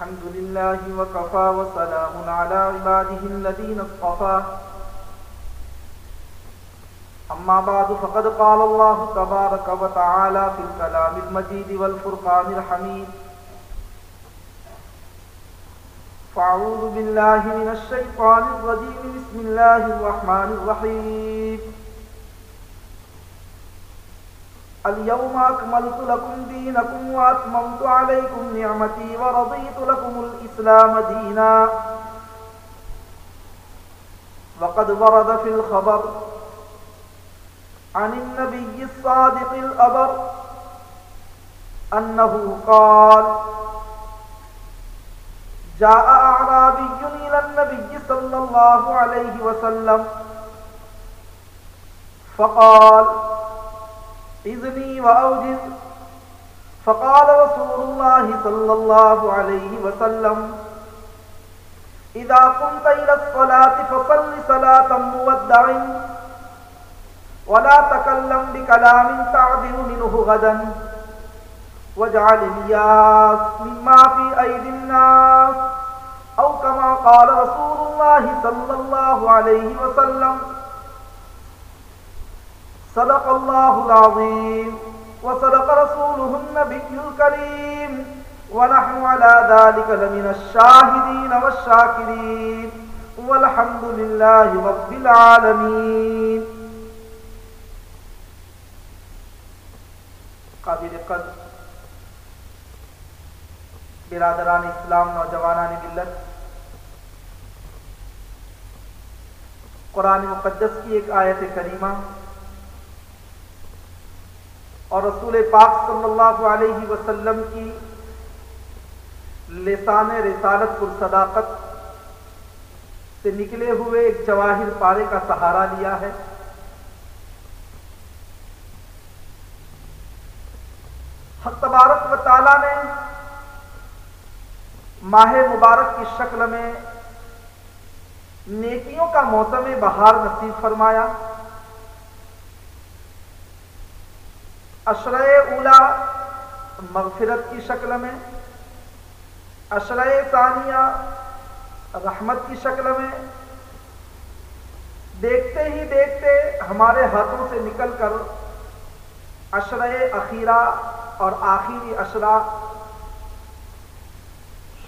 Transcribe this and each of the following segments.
الحمد لله وكفى وسلام على عباده الذين اصطفى. أما بعد فقد قال الله تبارك وتعالى في الكلام المجيد والفرقان الحميد فأعوذ بالله من الشيطان الرجيم بسم الله الرحمن الرحيم. اليوم أكملت لكم دينكم وأتممت عليكم نعمتي ورضيت لكم الإسلام دينا. وقد ورد في الخبر عن النبي الصادق الأبر أنه قال جاء أعرابي إلى النبي صلى الله عليه وسلم فقال إذني وأوجز فقال رسول الله صلى الله عليه وسلم إذا قمت إلى الصلاة فصل صلاة مودع ولا تكلم بكلام تعدل منه غدا واجعل الياس مما في أيدي الناس. أو كما قال رسول الله صلى الله عليه وسلم صدق الله العظيم. وصدق رسوله النبي الكريم. ونحن على ذلك لمن الشاهدين والشاكرين. والحمد لله رب العالمين. قابل قدر. برادران اسلام، نوجوانان ملت. قرآن مقدس کی ایک آیت کریمہ. اور رسول پاک صلی اللہ علیہ وسلم کی لسان رسالت پر صداقت سے نکلے ہوئے ایک جواہر پارے کا سہارا لیا ہے۔ حق تبارک و تعالی نے ماہ مبارک کی شکل میں نیکیوں کا موسم بہار نصیب فرمایا۔ اشرع اولا مغفرت کی شکل میں اشرع ثانیہ رحمت کی شکل میں۔ دیکھتے ہی دیکھتے ہمارے ہاتھوں سے نکل کر اشرع اخیرہ اور آخری اشرا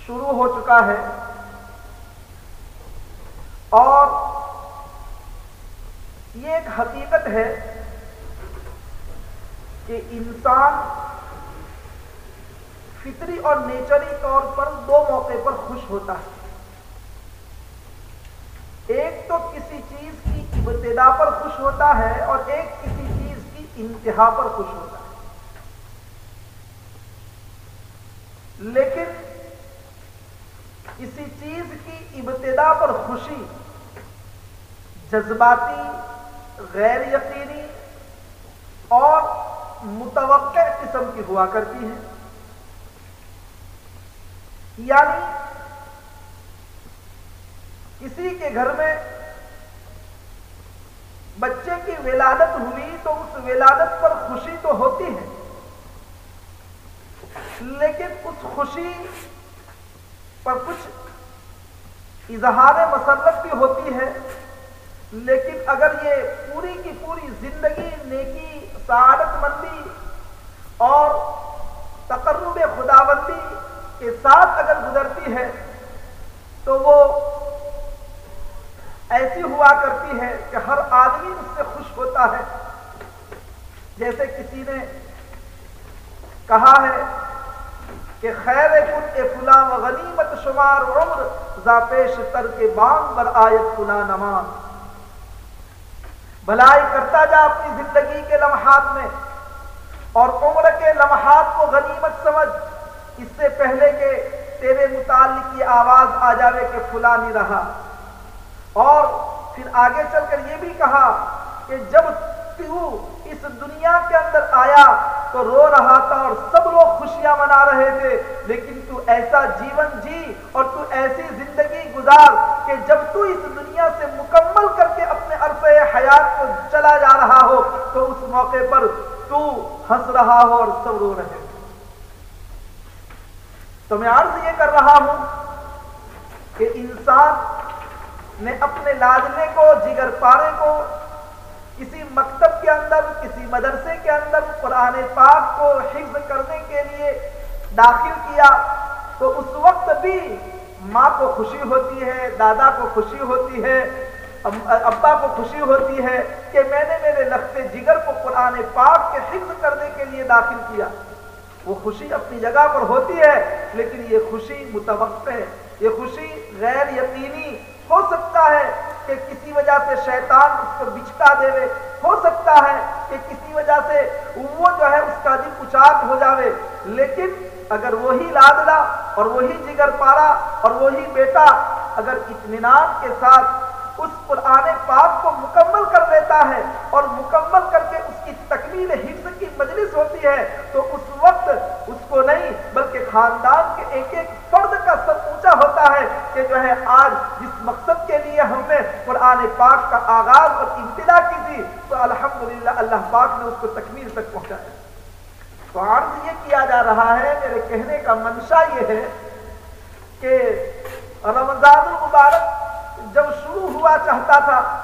شروع ہو چکا ہے۔ اور یہ ایک حقیقت ہے کہ انسان فطری اور نیچری طور پر دو موقع پر خوش ہوتا ہے۔ ایک تو کسی چیز کی ابتدا پر خوش ہوتا ہے اور ایک کسی چیز کی انتہا پر خوش ہوتا ہے۔ لیکن کسی چیز کی ابتدا پر خوشی جذباتی، غیر یقینی اور متوقع قسم کی ہوا کرتی ہے۔ یعنی کسی کے گھر میں بچے کی ولادت ہوئی تو اس ولادت پر خوشی تو ہوتی ہے۔ لیکن اس خوشی پر کچھ اظہار مسرت بھی ہوتی ہے۔ لیکن اگر یہ پوری کی پوری زندگی نیکی، سعادت مندی اور تقرب خدا بندی کے ساتھ اگر گزرتی ہے، تو وہ ایسی ہوا کرتی ہے کہ ہر آدمی اس سے خوش ہوتا ہے۔ جیسے کسی نے کہا ہے کہ خیر کن اے فلاں و غنیمت شمار عمر ذا پیش تر کے بانگ بر آیت فلاں نمان بھلائی کرتا جا اپنی زندگی کے لمحات میں اور عمر کے لمحات کو غنیمت سمجھ، اس سے پہلے کہ تیرے متعلق یہ آواز آ جاوے کہ فلاں نہیں رہا۔ اور پھر آگے چل کر یہ بھی کہا کہ جب تو اس دنیا کے اندر آیا تو رو رہا تھا اور سب لوگ خوشیاں منا رہے تھے، لیکن تو ایسا جیون جی اور تو ایسی زندگی گزار کہ جب تو اس دنیا سے مکمل کر کے اپنے عرصے حیات کو چلا جا رہا ہو تو اس موقع پر تو ہنس رہا ہو اور سب رو رہے تو میں عرض یہ کر رہا ہوں کہ انسان نے اپنے لاجنے کو، جگر پارے کو، کسی مکتب کے اندر، کسی مدرسے کے اندر، قرآن پاک کو حفظ کرنے کے لیے داخل کیا تو اس وقت بھی ماں کو خوشی ہوتی ہے، دادا کو خوشی ہوتی ہے ابا کو خوشی ہوتی ہے کہ میں نے میرے لخت جگر کو قرآن پاک کے حفظ کرنے کے لیے داخل کیا۔ وہ خوشی اپنی جگہ پر ہوتی ہے، لیکن یہ خوشی متوقع ہے۔ یہ خوشی غیر یقینی ہو سکتا ہے کہ کسی وجہ سے شیطان اس کو بچکا دے۔ ہو سکتا ہے کہ کسی وجہ سے وہ جو ہے اس کا دل اچاک ہو جاوے۔ لیکن اگر وہی لادلا اور وہی جگر پارا اور وہی بیٹا اگر اطمینان کے ساتھ اس قرآن پاک کو مکمل کر دیتا ہے اور مکمل کر کے اس کی تکمیل حفظ کی مجلس ہوتی ہے، تو اس وقت اس کو نہیں، بلکہ خاندان کے ایک ایک فرد کا سب اونچا ہوتا ہے کہ جو ہے آج جس مقصد کے لیے ہم نے قرآن پاک کا آغاز اور ابتدا کی تھی، تو الحمدللہ اللہ پاک نے اس کو تکمیل تک پہنچایا۔ تو عرض یہ کیا جا رہا ہے، میرے کہنے کا منشا یہ ہے کہ رمضان المبارک ہوا چاہتا تھا۔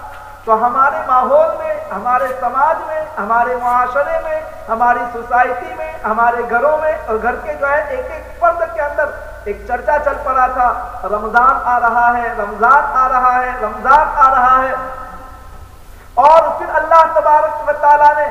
تو ہمارے ماحول میں، ہمارے سماج میں، ہمارے معاشرے میں، ہماری سوسائٹی میں، ہمارے گھروں میں اور گھر کے جو ہے ایک ایک فرد کے اندر ایک چرچا چل پڑا تھا۔ رمضان آ رہا ہے، رمضان آ رہا ہے، رمضان آ رہا ہے۔ اور پھر اللہ تبارک و تعالیٰ نے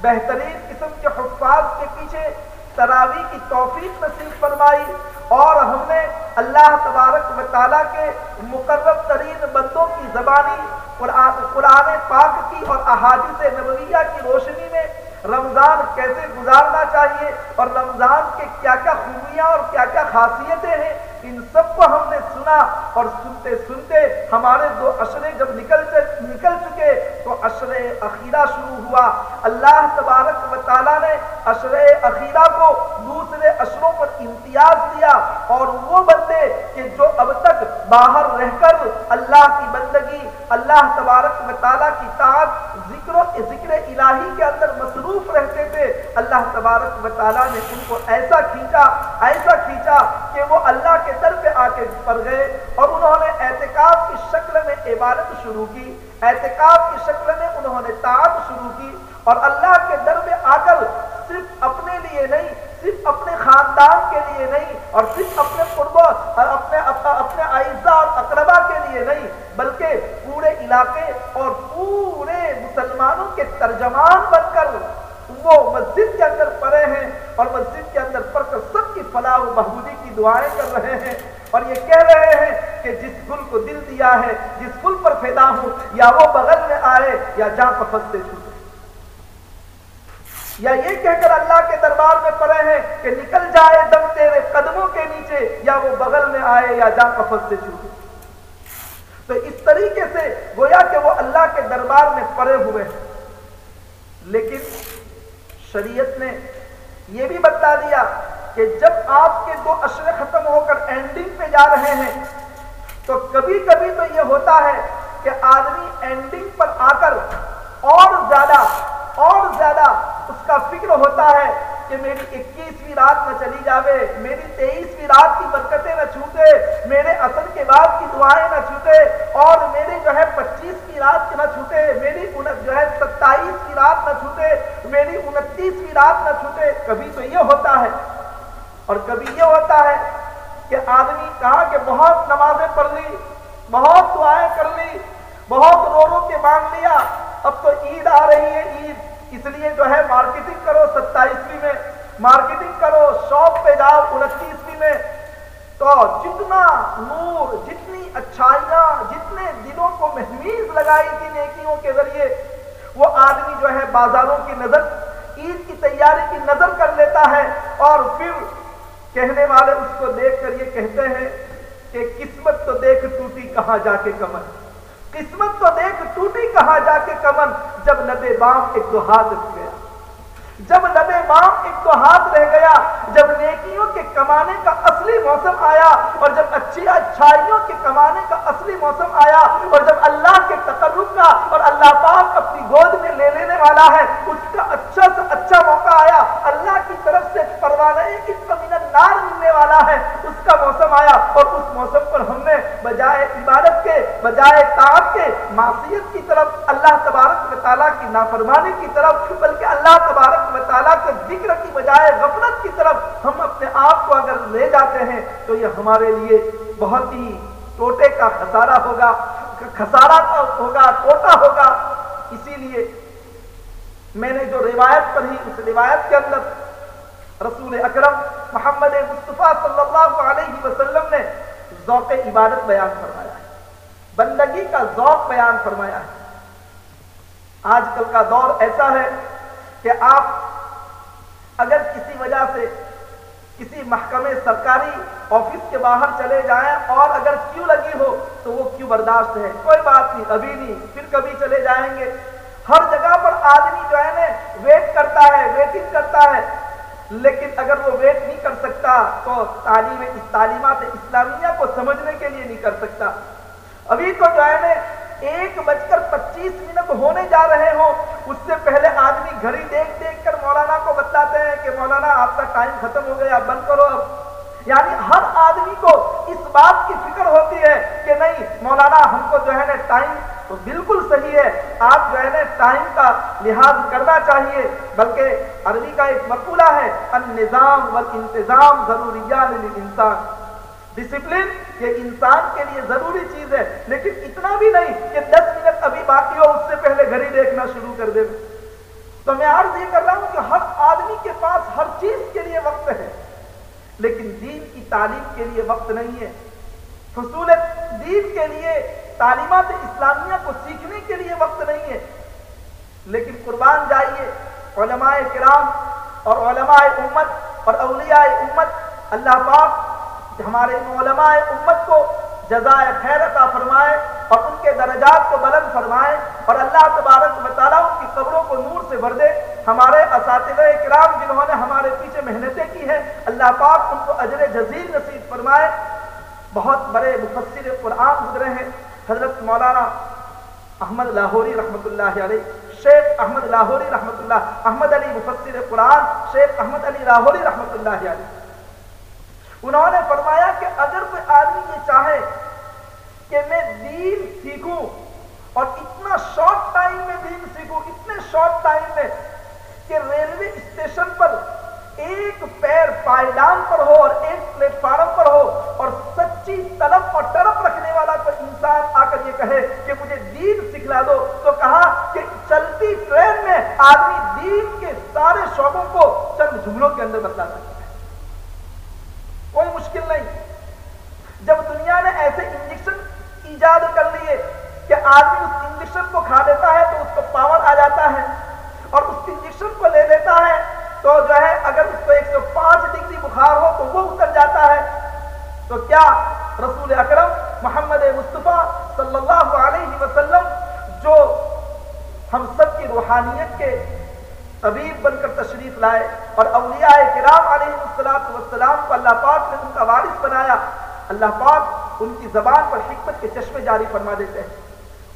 بہترین قسم کے حفاظ کے پیچھے تراوی کی توفیق نصیب فرمائی۔ اور ہم نے اللہ تبارک و تعالیٰ کے مقرب ترین بندوں کی زبانی قرآن پاک کی اور احادیث نبویہ کی روشنی میں رمضان کیسے گزارنا چاہیے اور رمضان کے کیا کیا خوبیاں اور کیا کیا خاصیتیں ہیں ان سب کو ہم نے سنا اور سنتے سنتے ہمارے دو اشرے جب نکل نکل چکے تو اشر اخیرہ شروع ہوا۔ اللہ تبارک و تعالیٰ نے اشر اخیرہ کو دوسرے اشروں پر امتیاز دیا اور وہ بندے کہ جو اب تک باہر رہ کر اللہ کی بندگی، اللہ تبارک و تعالیٰ کی طاعت، ذکر و ذکر الہی کے اندر مصروف رہتے تھے اللہ تبارک و تعالیٰ نے ان کو ایسا کھینچا ایسا کھینچا کہ وہ اللہ کے در پہ آ کے پڑ گئے اور انہوں نے احتکاب کی شکل میں عبادت شروع کی۔ احتکاب کی شکل میں انہوں نے تعت شروع کی اور اللہ کے در میں آ کر صرف اپنے لیے نہیں، صرف اپنے خاندان کے لیے نہیں اور صرف اپنے قرب اور اپنے اپنے اعزا اور اقربا کے لیے نہیں، بلکہ پورے علاقے اور پورے مسلمانوں کے ترجمان بن کر وہ مسجد کے اندر پڑے ہیں اور مسجد کے اندر پڑھ کر سب کی فلاح و بہبودی کی دعائیں کر رہے ہیں۔ اور یہ کہہ رہے ہیں کہ جس گل کو دل دیا ہے، جس گل پر پیدا ہوں، یا وہ بغل میں آئے یا جا کفت سے چھوٹے۔ یا یہ کہہ کر اللہ کے دربار میں پڑے ہیں کہ نکل جائے دم تیرے قدموں کے نیچے، یا وہ بغل میں آئے یا جا کفت سے چھوٹے۔ تو اس طریقے سے گویا کہ وہ اللہ کے دربار میں پڑے ہوئے ہیں۔ لیکن شریعت نے یہ بھی بتا دیا کہ جب آپ کے دو اشرے ختم ہو کر اینڈنگ پہ جا رہے ہیں، تو کبھی کبھی تو یہ ہوتا ہے کہ آدمی اینڈنگ پر آ کر اور زیادہ اور زیادہ اس کا فکر ہوتا ہے کہ میری اکیسویں رات نہ چلی جاوے، میری تیئیسویں رات کی برکتیں نہ چھوٹے، میرے اصل کے بعد کی دعائیں نہ چھوٹے، اور میری جو ہے پچیس کی رات کی نہ چھوٹے، میری جو ہے ستائیس کی رات نہ چھوٹے، میری انتیسویں رات نہ چھوٹے، کبھی تو یہ ہوتا ہے، اور کبھی یہ ہوتا ہے کہ آدمی کہا کہ بہت نمازیں پڑھ لی، بہت دعائیں کر لی، بہت رو رو کے مانگ لیا اب تو عید آ رہی ہے عید، اس لیے جو ہے مارکیٹنگ کرو ستائیسویں میں مارکیٹنگ کرو شاپ پہ جاؤ انتیسویں میں۔ تو جتنا نور، جتنی اچھائیاں، جتنے دلوں کو محمیز لگائی تھی نیکیوں کے ذریعے، وہ آدمی جو ہے بازاروں کی نظر، عید کی تیاری کی نظر کر لیتا ہے۔ اور پھر کہنے والے اس کو دیکھ کر یہ کہتے ہیں کہ قسمت تو دیکھ ٹوٹی کہاں جا کے کمر۔ قسمت تو دیکھ ٹوٹی کہاں جا کے کمن، جب لبے بام ایک دو ہاتھ گیا جب لبے بام ایک دو ہاتھ رہ گیا، جب نیکیوں کے کمانے کا اصلی موسم آیا اور جب اچھی اچھائیوں کے کمانے کا اصلی موسم آیا اور جب اللہ کے تقرب کا اور اللہ پاک اپنی گود میں لے لینے والا ہے، اس کا اچھا سے اچھا موقع آیا۔ اللہ کی طرف سے پروانہ ایک من نار ملنے والا ہے بجائے عبادت کے، بجائے طاعت کے، معصیت کی طرف، اللہ تبارک و تعالیٰ کی نافرمانی کی طرف، بلکہ اللہ تبارک تبارک و تعالیٰ کے ذکر کی بجائے غفلت کی طرف ہم اپنے آپ کو اگر لے جاتے ہیں تو یہ ہمارے لیے بہت ہی ٹوٹے کا خسارہ ہوگا خسارہ ہوگا، ٹوٹا ہوگا۔ اسی لیے میں نے جو روایت پڑھی، اس روایت کے اندر رسول اکرم محمد مصطفیٰ صلی اللہ علیہ وسلم نے ذوق عبادت بیان فرمایا ہے، بندگی کا ذوق بیان فرمایا ہے۔ آج کل کا دور ایسا ہے کہ آپ اگر کسی وجہ سے کسی محکمے سرکاری آفس کے باہر چلے جائیں اور اگر کیوں لگی ہو تو وہ کیوں برداشت ہے؟ کوئی بات نہیں، ابھی نہیں، پھر کبھی چلے جائیں گے۔ ہر جگہ پر آدمی جو ہے نا ویٹ کرتا ہے ویٹنگ کرتا ہے۔ لیکن اگر وہ ویٹ نہیں کر سکتا، تو تعلیم تعلیمات اسلامیہ کو سمجھنے کے لیے نہیں کر سکتا۔ ابھی تو جو ہے نا ایک بج کر پچیس منٹ ہونے جا رہے ہوں۔ اس سے پہلے آدمی گھڑی دیکھ دیکھ کر مولانا کو بتلاتے ہیں کہ مولانا، آپ کا ٹائم ختم ہو گیا، بند کرو اب۔ یعنی ہر آدمی کو اس بات کی فکر ہوتی ہے کہ نہیں، مولانا، ہم کو جو ہے نا ٹائم تو بالکل صحیح ہے۔ آپ جو ہے نا ٹائم کا لحاظ کرنا چاہیے۔ بلکہ عربی کا ایک مقولہ ہے، النظام والانتظام ضروریات للانسان۔ ڈسپلن یہ انسان کے لیے ضروری چیز ہے، لیکن اتنا بھی نہیں کہ دس منٹ ابھی باقی ہو، اس سے پہلے گھڑی دیکھنا شروع کر دے۔ تو میں عرض یہ کر رہا ہوں کہ ہر آدمی کے پاس ہر چیز کے لیے وقت ہے، لیکن دین کی تعلیم کے لیے وقت نہیں ہے۔ فصول دین کے لیے، تعلیمات اسلامیہ کو سیکھنے کے لیے وقت نہیں ہے۔ لیکن قربان جائیے علماء کرام اور علماء امت اور اولیاء امت، اللہ پاک ہمارے علماء امت کو جزائے خیر عطا فرمائے اور ان کے درجات کو بلند فرمائے اور اللہ تبارک و تعالیٰ ان کی قبروں کو نور سے بھر دے۔ ہمارے اساتذہ کرام جنہوں نے ہمارے پیچھے محنتیں کی ہیں، اللہ پاک ان کو اجر جزیل نصیب فرمائے۔ بہت بڑے مفسر قرآن گزرے ہیں۔ حضرت مولانا احمد لاہوری رحمۃ اللہ علیہ، شیخ احمد لاہوری رحمۃ اللہ، احمد علی مفسر قرآن، شیخ احمد علی لاہوری رحمۃ اللہ علیہ۔ انہوں نے فرمایا کہ اگر کوئی آدمی یہ چاہے کہ میں دین سیکھوں اور اتنا شارٹ ٹائم میں دین سیکھوں، اتنے شارٹ ٹائم میں کہ ریلوے اسٹیشن پر ایک پیر پائدان پر ہو اور ایک پلیٹ فارم پر ہو اور سچی طلب اور ٹرپ رکھنے والا کوئی انسان آ کر یہ کہے کہ مجھے دین سکھلا دو، تو کہا کہ چلتی ٹرین میں آدمی دین کے سارے شعبوں کو چند جملوں کے اندر بتلا سکتا ہے۔ کوئی مشکل نہیں۔ جب دنیا نے ایسے انجیکشن ایجاد کر لیے کہ آدمی اس انجیکشن کو کھا دیتا ہے تو اس کو پاور آ جاتا ہے اور اس انجیکشن کو لے لیتا ہے تو جو ہے اگر اس کو ایک سو پانچ ڈگری بخار ہو تو وہ اتر جاتا ہے۔ تو کیا رسول اکرم محمد مصطفیٰ صلی اللہ علیہ وسلم جو ہم سب کی روحانیت کے طبیب بن کر تشریف لائے اور اولیاء کرام علیہ السلام والسلام کو اللہ پاک نے ان کا وارث بنایا۔ اللہ پاک ان کی زبان پر حکمت کے چشمے جاری فرما دیتے ہیں۔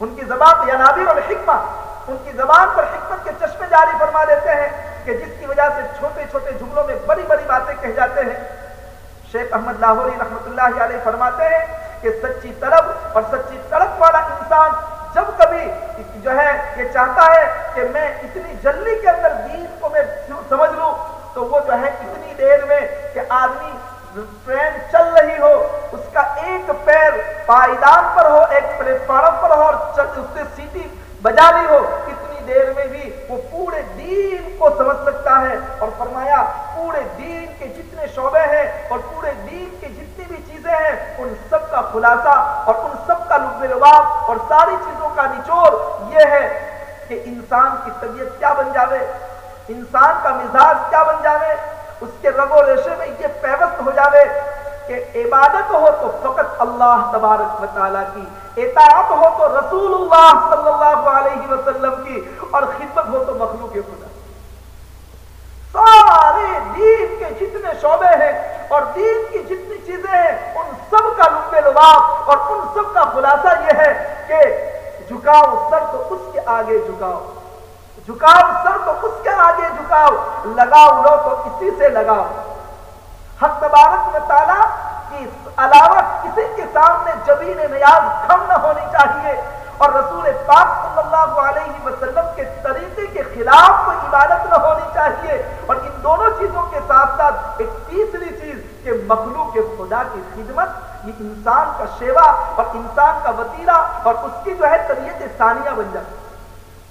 ان کی زبان یا نابر اور حکمت ان کی زبان پر حکمت کے چشمے جاری فرما دیتے ہیں کہ جس کی وجہ سے چھوٹے چھوٹے جملوں میں بڑی بڑی باتیں کہہ جاتے ہیں۔ شیخ احمد لاہوری رحمۃ اللہ علیہ فرماتے ہیں کہ سچی طلب اور سچی تڑپ والا انسان جب کبھی جو ہے یہ چاہتا ہے کہ میں اتنی جلدی کے اندر دین کو میں سمجھ لوں، تو وہ جو ہے اتنی دیر میں کہ آدمی ٹرین چل رہی ہو، اس کا ایک پیر پائیدان پر ہو، ایک پلیٹ فارم پر ہو اور اس سے سیٹی بجا لی ہو، اتنی دیر میں بھی وہ پورے دین کو سمجھ سکتا ہے اور فرمایا، پورے دین کے جتنے شعبے ہیں اور پورے دین کے جتنی بھی چیزیں ہیں، ان سب کا خلاصہ اور ان سب کا لب لباب اور ساری چیزوں کا نچوڑ یہ ہے کہ انسان کی طبیعت کیا بن جاوے؟ انسان کا مزاج کیا بن جاوے؟ اس کے رگ و ریشے میں یہ پیوست ہو جاوے کہ عبادت ہو تو فقط اللہ تبارک و تعالیٰ کی، اطاعت ہو تو رسول اللہ صلی اللہ علیہ وسلم کی، اور خدمت ہو تو مخلوق خدا۔ سارے دین کے جتنے شعبے ہیں اور دین کی جتنی چیزیں ہیں، ان سب کا لب لباب اور ان سب کا خلاصہ یہ ہے کہ جھکاؤ، سر تو اس کے آگے جھکاؤ۔ جھکاؤ، سر تو اس کے آگے جھکاؤ۔ لگاؤ لو تو اسی سے لگاؤ۔ حق تبارک و تعالیٰ کی علاوہ کسی کے سامنے جبین نیاز کم نہ ہونی چاہیے۔ اور رسول پاک صلی اللہ علیہ وسلم کے طریقے کے خلاف کوئی عبادت نہ ہونی چاہیے۔ اور ان دونوں چیزوں کے ساتھ ساتھ ایک تیسری چیز کہ مخلوق خدا کی خدمت، یہ انسان کا شیوا اور انسان کا وطیرہ اور اس کی جو ہے طبیعت ثانیہ بن جاتی۔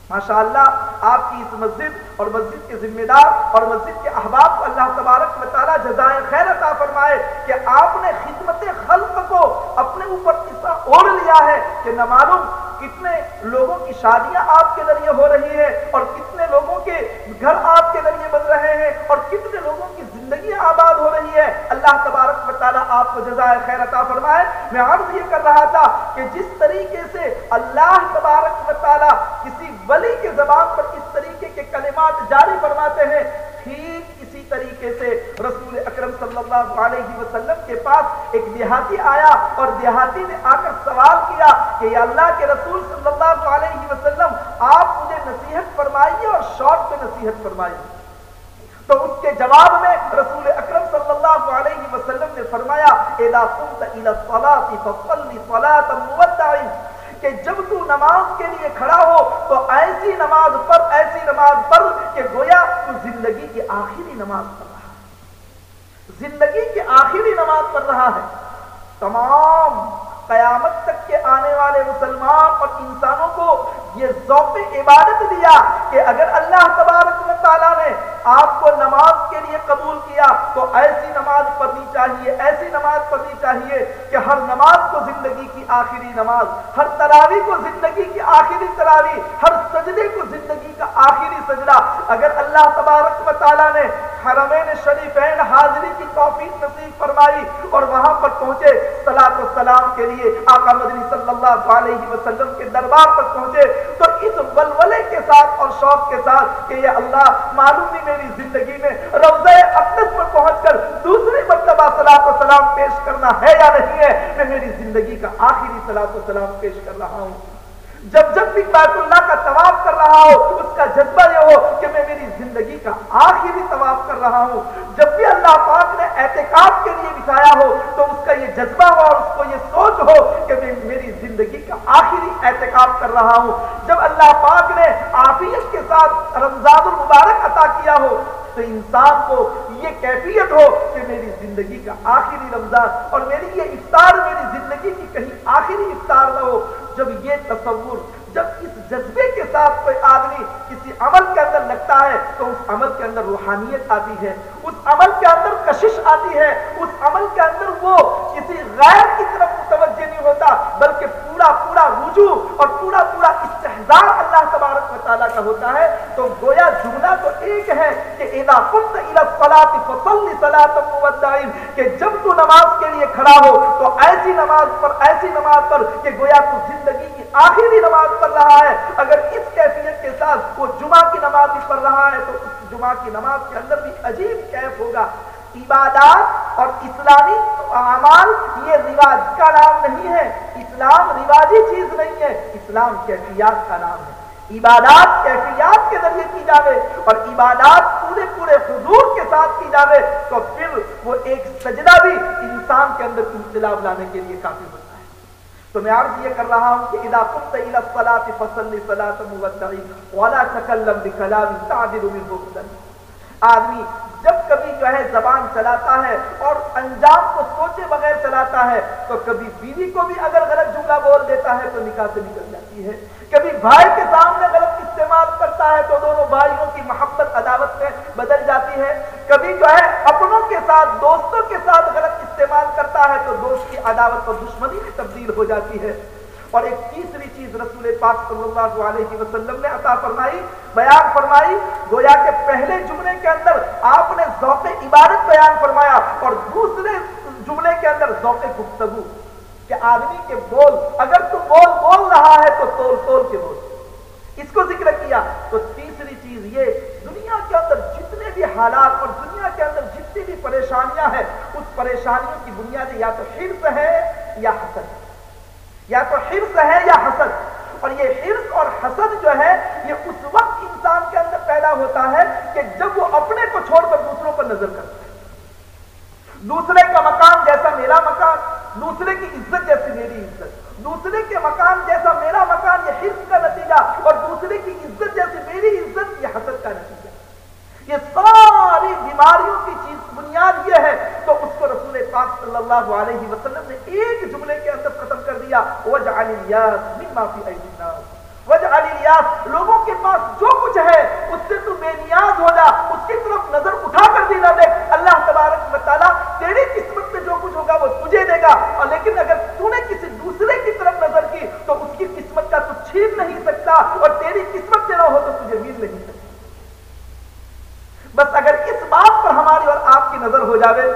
ماشاءاللہ، آپ کی اس مسجد اور مسجد کے ذمہ دار اور مسجد کے احباب کو اللہ تبارک و تعالیٰ جزائے خیر عطا فرمائے کہ آپ نے خدمت خلق کو اپنے اوپر اتنا اوڑھ لیا ہے کہ نہ معلوم کتنے لوگوں کی شادیاں آپ کے ذریعے ہو رہی ہیں اور کتنے لوگوں کے گھر آپ کے ذریعے بن رہے ہیں اور کتنے لوگوں کی زندگی آباد ہو رہی ہے؟ اللہ تبارک و تعالیٰ آپ کو جزائے خیر عطا فرمائے۔ میں عرض یہ کر رہا تھا کہ جس طریقے سے اللہ تبارک و تعالیٰ کسی ولی کے زبان پر اس طریقے کے کلمات جاری فرماتے ہیں، ٹھیک طریقے سے رسول اکرم صلی اللہ علیہ وسلم کے پاس ایک دیہاتی آیا اور دیہاتی نے آ کر سوال کیا کہ یا اللہ کے رسول صلی اللہ علیہ وسلم، آپ مجھے نصیحت فرمائیے اور شارٹ پہ نصیحت فرمائیے۔ تو اس کے جواب میں رسول اکرم صلی اللہ علیہ وسلم نے فرمایا، اذا قمت الى الصلاه فصلي صلاه مودع کہ جب تو نماز کے لیے کھڑا ہو تو ایسی نماز پر، ایسی نماز پر کہ گویا تو زندگی کی آخری نماز پڑھ رہا ہے۔ زندگی کی آخری نماز پڑھ رہا ہے۔ تمام قیامت تک کے آنے والے مسلمان اور انسانوں کو یہ ذوق عبادت دیا کہ اگر اللہ تبارک و تعالیٰ نے آپ کو نماز کے لیے قبول کیا تو ایسی نماز پڑھنی چاہیے، ایسی نماز پڑھنی چاہیے کہ ہر نماز کو زندگی کی آخری نماز، ہر تراوی کو زندگی کی آخری تراوی ہر سجدے کو زندگی کا آخری سجدہ۔ اگر اللہ تبارک و تعالیٰ نے حرمین شریفین حاضری کی توفیق نصیب فرمائی اور وہاں پر پہنچے صلاۃ السلام کے لیے آقا مدنی صلی اللہ علیہ وسلم کے دربار پر پہنچے تو اس ولولے کے ساتھ اور شوق کے ساتھ کہ یہ اللہ معلوم نہیں میری زندگی میں روضہ اقدس پر پہنچ کر دوسری مرتبہ سلاط و سلام پیش کرنا ہے یا نہیں ہے، میں میری زندگی کا آخری سلاط و سلام پیش کر رہا ہوں۔ جب جب بھی بیت اللہ کا طواف کر رہا ہو، اس کا جذبہ یہ ہو کہ میں میری زندگی کا آخری طواف کر رہا ہوں۔ جب بھی اللہ پاک نے احتکاب کے لیے بچایا ہو، تو اس کا یہ جذبہ ہو اور اس کو یہ سوچ ہو کہ میں میری زندگی کا آخری احتکاب کر رہا ہوں۔ جب اللہ پاک نے آفیت کے ساتھ رمضان المبارک عطا کیا ہو، تو انسان کو یہ کیفیت ہو کہ میری زندگی کا آخری رمضان اور میری یہ افطار میری زندگی کی کہیں آخری افطار نہ ہو۔ جب یہ تصور جب اس جذبے کے ساتھ کوئی آدمی کسی عمل کے اندر لگتا ہے، تو اس عمل کے اندر روحانیت آتی ہے۔ اس عمل کے اندر کشش آتی ہے۔ اس عمل کے اندر وہ کسی غیر کی طرف متوجہ نہیں ہوتا، بلکہ پورا پورا رجوع اور پورا پورا استحضار اللہ تبارک و تعالیٰ کا ہوتا ہے۔ تو گویا جو تو ایک ہے کہ اذا قمت الى الصلاة فصل صلاة مودعین کہ جب تو نماز کے لیے کھڑا ہو تو ایسی نماز پر، ایسی نماز پر کہ گویا تو زندگی کی آخری نماز پڑھ رہا ہے۔ اگر اس کیفیت کے ساتھ وہ جمعہ کی نماز بھی پڑھ رہا ہے تو اس جمعہ کی نماز کے اندر بھی عجیب کیف ہوگا۔ عبادات اور اسلامی اعمال، یہ رواج کا نام نہیں ہے۔ اسلام رواجی چیز نہیں ہے۔ اسلام کیفیات کا نام ہے۔ عبادات احتیاط کے ذریعے کی جاوے اور عبادات پورے پورے حضور کے ساتھ کی جاوے، تو پھر وہ ایک سجدہ بھی انسان کے اندر انقلاب لانے کے لیے کافی ہوتا ہے۔ تو میں عرض یہ کر رہا ہوں کہ اذا قمت الى الصلاه فصل صلاه مودعين ولا تكلم بكلام تعبر منه بدن آدمی جب کبھی جو ہے زبان چلاتا ہے اور انجام کو سوچے بغیر چلاتا ہے، تو کبھی بیوی کو بھی اگر غلط جملہ بول دیتا ہے تو نکاح سے نکل جاتی ہے۔ کبھی بھائی کے سامنے غلط استعمال کرتا ہے تو دونوں بھائیوں کی محبت، عداوت میں بدل جاتی ہے۔ کبھی جو ہے اپنوں کے ساتھ، دوستوں کے ساتھ غلط استعمال کرتا ہے تو دوست کی عداوت اور دشمنی میں تبدیل ہو جاتی ہے۔ اور ایک تیسری چیز رسول پاک صلی اللہ علیہ وسلم نے عطا فرمائی، بیان فرمائی، گویا کے پہلے جملے کے اندر آپ نے ذوق عبادت بیان فرمایا اور دوسرے جملے کے اندر ذوق گفتگو، کہ آدمی کے بول، اگر تو بول بول رہا ہے تو تول تول کے بول۔ اس کو ذکر کیا، تو تیسری چیز یہ، دنیا کے اندر جتنے بھی حالات اور دنیا کے اندر جتنی بھی پریشانیاں ہیں، اس پریشانیوں کی بنیاد یا تو حرف ہے یا حسد۔ یا تو حرص ہے یا حسد۔ اور یہ حرص اور حسد جو ہے، یہ اس وقت انسان کے اندر پیدا ہوتا ہے کہ جب وہ اپنے کو چھوڑ کر دوسروں پر نظر کرتا ہے۔ دوسرے کا مکان جیسا میرا مکان، دوسرے کی عزت جیسی میری عزت۔ دوسرے کے مکان جیسا میرا مکان، یہ حرف کا نتیجہ۔ اور دوسرے کی عزت جیسی میری عزت، یہ حسد کا نتیجہ۔ یہ ساری بیماریوں کی چیز بنیاد یہ ہے، تو اس کو رسول پاک صلی اللہ علیہ وسلم نے ایک جملے کے اندر ختم کر دیا، وجعل الیاس مما فی ایدی الناس وجعل الیاس لوگوں کے پاس جو کچھ ہے، اس سے تو بے نیاز ہو جا اس کی طرف نظر اٹھا کر بھی نہ دیکھ، اللہ تبارک و تعالیٰ تیری قسمت میں جو کچھ ہوگا وہ تجھے دے گا۔ اور لیکن اگر تو نے کسی دوسرے کی طرف نظر کی، تو اس کی قسمت کا تو چھین نہیں سکتا، اور تیری قسمت تیرا ہو تو تجھے مل نہیں سکتا۔ بس اگر اس بات پر ہماری اور آپ کی نظر ہو جاوے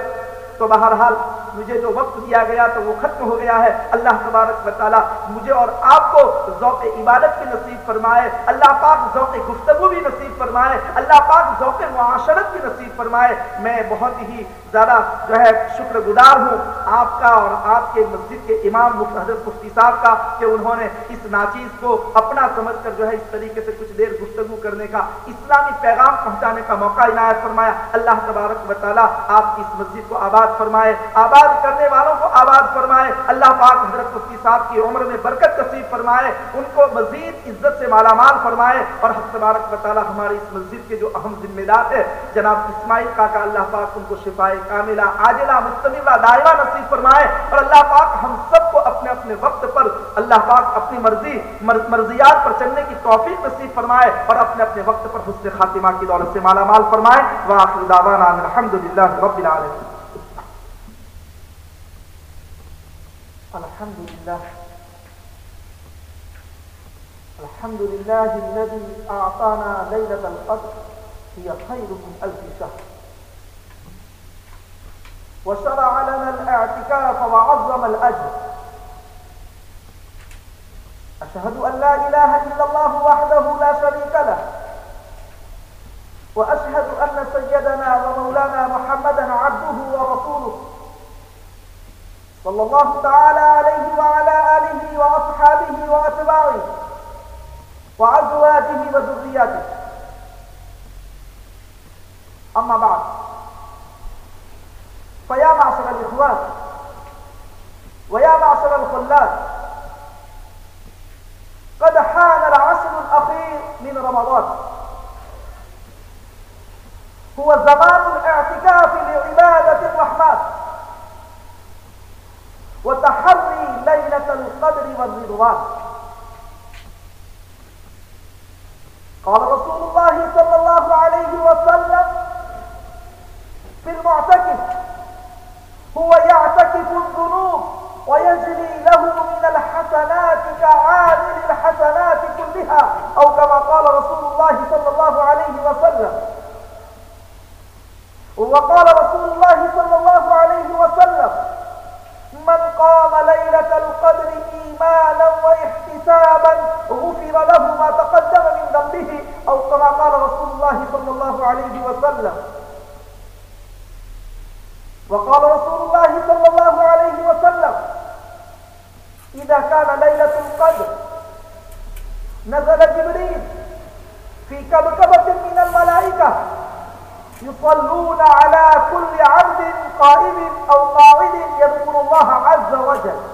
تو بہرحال مجھے جو وقت دیا گیا تو وہ ختم ہو گیا ہے۔ اللہ تبارک و تعالیٰ مجھے اور آپ کو ذوق عبادت بھی نصیب فرمائے۔ اللہ پاک ذوق گفتگو بھی نصیب فرمائے۔ اللہ پاک ذوق معاشرت بھی نصیب فرمائے۔ میں بہت ہی زیادہ جو ہے شکر گزار ہوں آپ کا اور آپ کے مسجد کے امام حضرت مفتی صاحب کا کہ انہوں نے اس ناچیز کو اپنا سمجھ کر جو ہے اس طریقے سے کچھ دیر گفتگو کرنے کا اسلامی پیغام پہنچانے کا موقع عنایت فرمایا۔ اللہ تبارک و تعالیٰ آپ کی اس مسجد کو آباد آباد فرمائے، آباد کرنے والوں کو آباد فرمائے۔ اللہ پاک حضرت مفتی صاحب کی عمر میں برکت نصیب فرمائے، ان کو مزید عزت سے مالا مال فرمائے۔ اور حق تبارک و ہماری اس مسجد کے جو اہم ذمہ دار ہے جناب اسماعیل کاکا، اللہ پاک ان کو شفائے کاملہ، عاجلہ، مستمرہ، دائمہ نصیب فرمائے۔ اور اللہ پاک ہم سب کو اپنے اپنے وقت پر اللہ پاک اپنی مرضی مرضیات پر چلنے کی توفیق نصیب فرمائے۔ اور اپنے اپنے وقت پر حسن خاتمہ کی دولت سے مالا مال فرمائے۔ وآخر دعوانا الحمدللہ رب العالمين الحمد لله. الحمد لله الذي أعطانا ليلة القدر هي خير من ألف شهر. وشرع لنا الاعتكاف وعظم الأجر. أشهد أن لا إله إلا الله وحده لا شريك له. وأشهد أن سيدنا ومولانا محمدا عبده ورسوله. صلى الله تعالى عليه وعلى آله وأصحابه وأتباعه وأزواجه وذرياته. أما بعد فيا معشر الإخوان ويا معشر الخلات قد حان العشر الأخير من رمضان. هو زمان الاعتكاف لعبادة الرحمن. وتحري ليلة القدر والرضوان. قال رسول الله صلى الله عليه وسلم في المعتكف هو يعتكف الذنوب ويجري له من الحسنات كعادل الحسنات كلها. أو كما قال رسول الله صلى الله عليه وسلم. وقال رسول الله صلى الله عليه وسلم من قام القدر إيمانا واحتسابا غفر له ما تقدم من ذنبه أو كما قال رسول الله صلى الله عليه وسلم. وقال رسول الله صلى الله عليه وسلم إذا كان ليلة القدر نزل جبريل في كبكبة من الملائكة يصلون على كل عبد قائم أو قاعد يذكر الله عز وجل.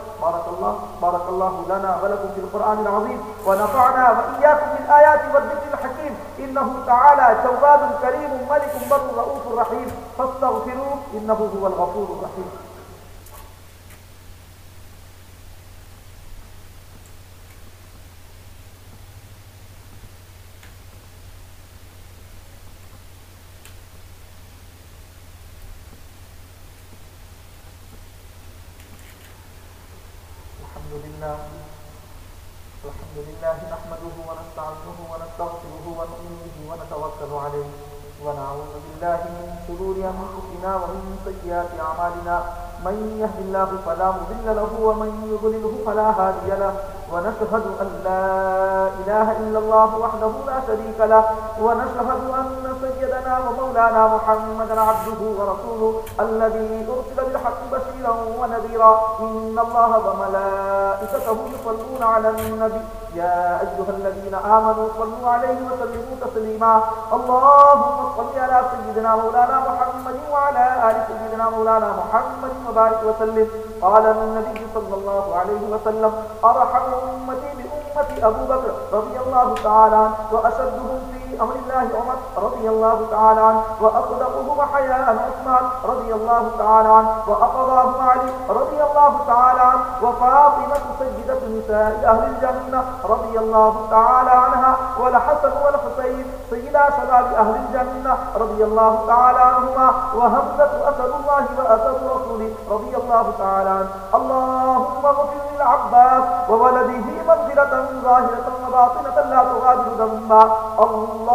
الله بارك الله لنا ولكم في القرآن العظيم ونفعنا وإياكم بالآيات والذكر الحكيم. إنه تعالى جواد كريم ملك بر رؤوف رحيم. فاستغفروه إنه هو الغفور الرحيم. معينة ونشهد أن لا الله وحده لا شريك له ونشهد أن سيدنا ومولانا محمدا عبده ورسوله الذي أرسل بالحق بشيرا ونذيرا. إن الله وملائكته يصلون على النبي. يا أيها الذين آمنوا صلوا عليه وسلموا تسليما. اللهم صل على سيدنا مولانا محمد وعلى آل سيدنا مولانا محمد وبارك وسلم. قال النبي صلى الله عليه وسلم أرحم أمتي بأمتي امتی ابو بکر رضی اللہ تعالیٰ و اسدہم فی أمر الله عمر رضي الله تعالى عنه وأصدقهم حياء عثمان رضي الله تعالى عنه وأقضاهم علي رضي الله تعالى عنه وفاطمة سيدة نساء أهل الجنة رضي الله تعالى عنها والحسن والحسين سيدا شباب أهل الجنة رضي الله تعالى عنهما وهمزة أسد الله وأسد رسوله رضي الله تعالى عنه. اللهم اغفر للعباس وولده منزلة ظاهرة وباطنة لا تغادر ذنبا. الله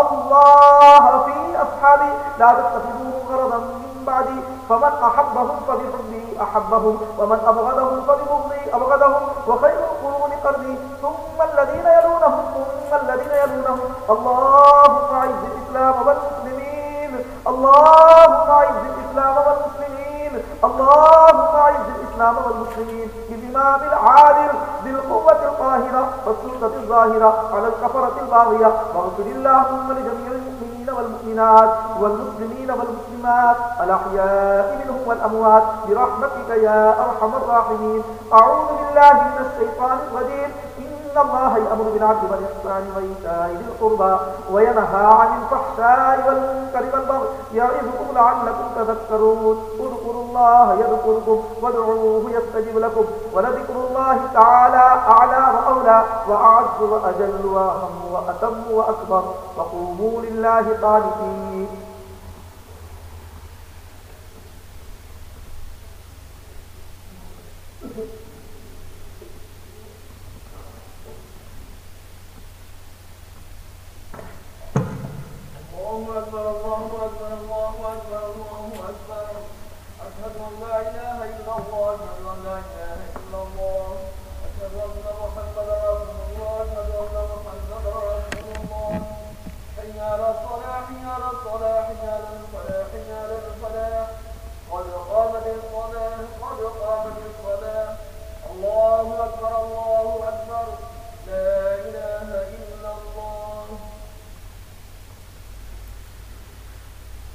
الله في أصحابي. لا تتخذوه غرضا من بعدي. فمن أحبهم فبحبه أحبهم ومن أبغضهم فببغضي أبغضهم. وخير القرون قرني. ثم الذين يلونهم ثم الذين يلونهم. اللهم أعز الإسلام والمسلمين. اللهم أعز الإسلام والمسلمين. اللهم الإسلام والمسلمين بالإمام العادل بالقوة القاهرة والسلطة الظاهرة على الكفرة الباغية. واغفر اللهم لجميع المؤمنين والمؤمنات والمسلمين والمسلمات الأحياء منهم والأموات برحمتك يا أرحم الراحمين. أعوذ بالله من الشيطان الرجيم. إن الله يأمر بالعدل والإحسان وإيتاء ذي القربى وينهى عن الفحشاء والمنكر والبغي يعظكم لعلكم تذكرون اذكروا الله يذكركم وادعوه يستجب لكم ولذكر الله تعالى أعلى وأولى وأعز وأجل وأهم وأتم وأكبر وقوموا لله قانتين الله أكبر الله أكبر الله أكبر الله أكبر. أشهد أن لا إله إلا الله أشهد أن لا إله إلا الله. أشهد أن محمدا رسول الله أشهد أن محمدا رسول الله. حي على الصلاة حي على الصلاة حي على الفلاح حي على الفلاح قد قامت الصلاة قد قامت الصلاة الله أكبر الله أكبر.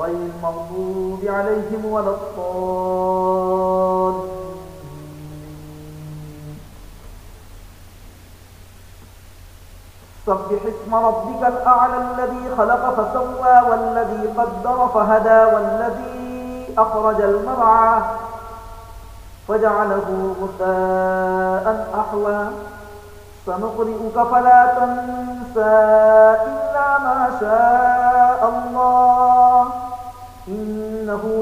غير المغضوب عليهم ولا الضالين. سبح اسم ربك الأعلى الذي خلق فسوى والذي قدر فهدى والذي أخرج المرعى فجعله غثاء أحوى. سنقرئك فلا تنسى إلا ما شاء.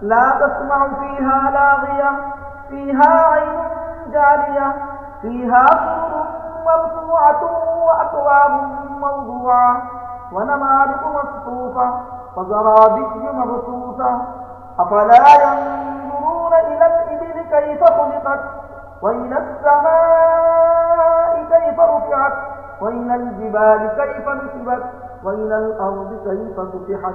لا تسمع فيها لاغية فيها عين جارية فيها سرر مرفوعة وأكواب موضوعة ونمارق مصفوفة وزرابي مبثوثة. أفلا ينظرون إلى الإبل كيف خلقت؟ وإلى السماء كيف رفعت؟ وإلى الجبال كيف نصبت؟ وإلى الأرض كيف سطحت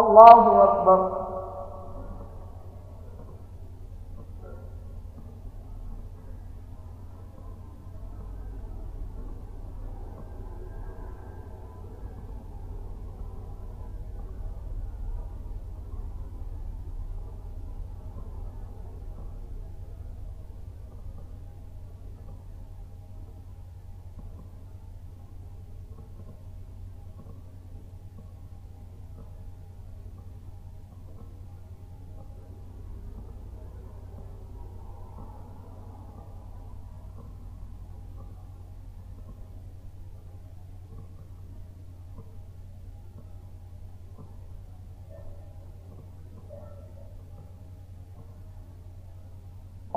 الله أكبر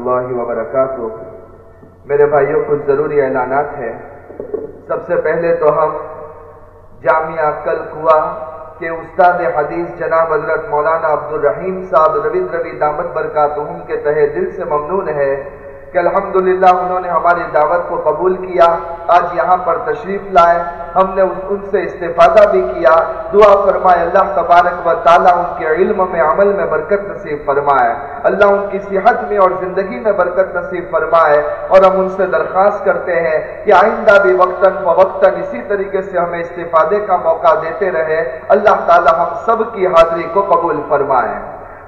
اللہ وبرکاتہ۔ میرے بھائیوں، کچھ ضروری اعلانات ہیں۔ سب سے پہلے تو ہم جامعہ کل کوا کے استاد حدیث جناب حضرت مولانا عبد الرحیم صاحب روید روی دامت برکاتہم کے تہے دل سے ممنون ہے کہ الحمدللہ انہوں نے ہماری دعوت کو قبول کیا، آج یہاں پر تشریف لائے۔ ہم نے ان سے استفادہ بھی کیا۔ دعا فرمائے، اللہ تبارک و تعالیٰ ان کے علم میں، عمل میں برکت نصیب فرمائے۔ اللہ ان کی صحت میں اور زندگی میں برکت نصیب فرمائے۔ اور ہم ان سے درخواست کرتے ہیں کہ آئندہ بھی وقتاً فوقتاً اسی طریقے سے ہمیں استفادے کا موقع دیتے رہے۔ اللہ تعالیٰ ہم سب کی حاضری کو قبول فرمائے۔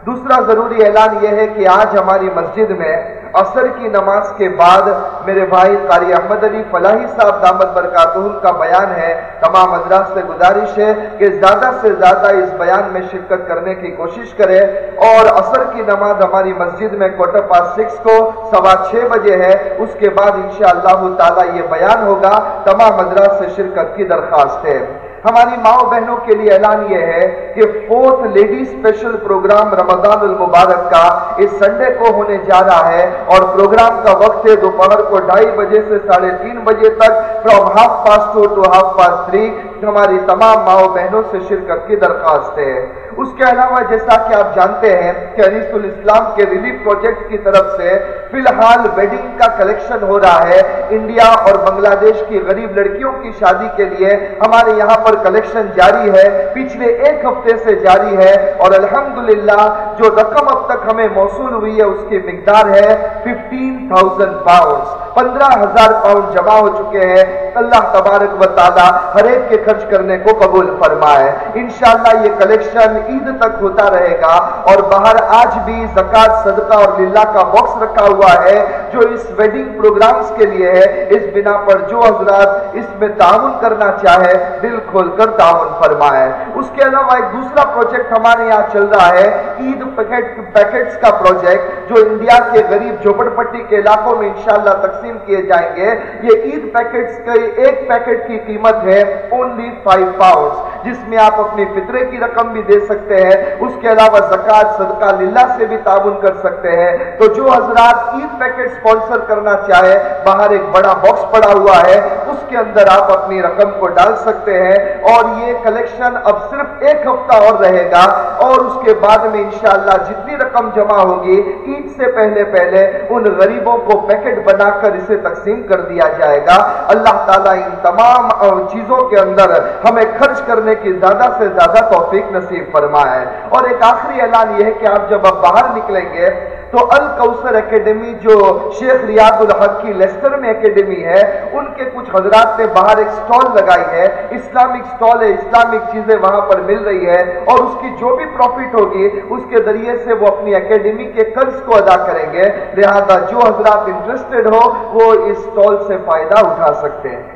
دوسرا ضروری اعلان یہ ہے کہ آج ہماری مسجد میں عصر کی نماز کے بعد میرے بھائی قاری احمد علی فلاحی صاحب دامت برکاتہم کا بیان ہے۔ تمام حضرات سے گزارش ہے کہ زیادہ سے زیادہ اس بیان میں شرکت کرنے کی کوشش کرے اور عصر کی نماز ہماری مسجد میں کوٹر پاس سکس کو سوا چھ بجے ہے۔ اس کے بعد انشاءاللہ تعالی یہ بیان ہوگا۔ تمام حضرات سے شرکت کی درخواست ہے۔ ہماری ماؤں بہنوں کے لیے اعلان یہ ہے کہ fourth lady special programme Ramzan المبارک کا اس سنڈے کو ہونے جا رہا ہے اور پروگرام کا وقت ہے دوپہر کو ڈھائی بجے سے ساڑھے تین بجے تک from half past two to half past three ہماری تمام ماؤ بہنوں سے شرکت کی درخواست ہے۔ اس کے علاوہ جیسا کہ آپ جانتے ہیں کہ انیس الاسلام کے ریلیف پروجیکٹ کی طرف سے فی الحال ویڈنگ کا کلیکشن ہو رہا ہے۔ انڈیا اور بنگلہ دیش کی غریب لڑکیوں کی شادی کے لیے ہمارے یہاں پر کلیکشن جاری ہے۔ پچھلے ایک ہفتے سے جاری ہے اور الحمدللہ جو رقم اب تک ہمیں موصول ہوئی ہے اس کی مقدار ہے ففٹین تھاؤزینڈ پاؤنڈ پندرہ ہزار پاؤنڈ جمع ہو چکے ہیں۔ اللہ تبارک و تعالی ہر ایک کے خرچ کرنے کو قبول فرمائے۔ انشاءاللہ یہ کلیکشن عید تک ہوتا رہے گا اور باہر آج بھی زکات صدقہ اور للہ کا باکس رکھا ہوا ہے جو اس ویڈنگ پروگرامز کے لیے ہے۔ اس بنا پر جو حضرات اس میں تعاون کرنا چاہے، دل کھول کر تعاون فرمائے۔ اس کے علاوہ ایک دوسرا پروجیکٹ ہمارے یہاں چل رہا ہے۔ عید پیکٹ پیکٹس کا پروجیکٹ جو انڈیا کے غریب جھوپڑ پٹی کے علاقوں میں انشاءاللہ تقسیم کیے جائیں گے۔ یہ عید پیکٹس کے ایک پیکٹ کی قیمت ہے اونلی فائیو پاؤنڈ جس میں آپ اپنی فطرے کی رقم بھی دے سکتے ہیں، اس کے علاوہ زکات صدقہ للہ سے بھی تعاون کر سکتے ہیں۔ تو جو حضرات عید پیکٹ سپانسر کرنا چاہے، باہر ایک بڑا باکس پڑا ہوا ہے، اس کے اندر آپ اپنی رقم کو ڈال سکتے ہیں۔ اور یہ کلیکشن اب صرف ایک ہفتہ اور رہے گا۔ اور اس کے بعد میں انشاءاللہ جتنی رقم جمع ہوگی، عید سے پہلے پہلے ان غریبوں کو پیکٹ بنا کر اسے تقسیم کر دیا جائے گا۔ اللہ تعالیٰ ان تمام چیزوں کے اندر ہمیں خرچ کرنے کی زیادہ سے زیادہ توفیق نصیب فرمائے۔ اور ایک آخری اعلان یہ ہے کہ آپ جب اب باہر نکلیں گے، تو الکوثر اکیڈمی جو شیخ ریاض الحق کی لیسٹر میں اکیڈمی ہے، ان کے کچھ حضرات نے باہر ایک سٹال لگائی ہے۔ اسلامک سٹال ہے، اسلامک چیزیں وہاں پر مل رہی ہے۔ اور اس کی جو بھی پروفٹ ہوگی، اس کے ذریعے سے وہ اپنی اکیڈمی کے قرض کو ادا کریں گے۔ لہذا جو حضرات انٹرسٹڈ ہو وہ اس سٹال سے فائدہ اٹھا سکتے ہیں۔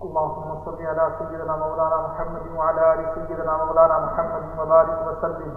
اللهم صل على سيدنا مولانا محمد وعلى ال سيدنا مولانا محمد وبارك وسلم.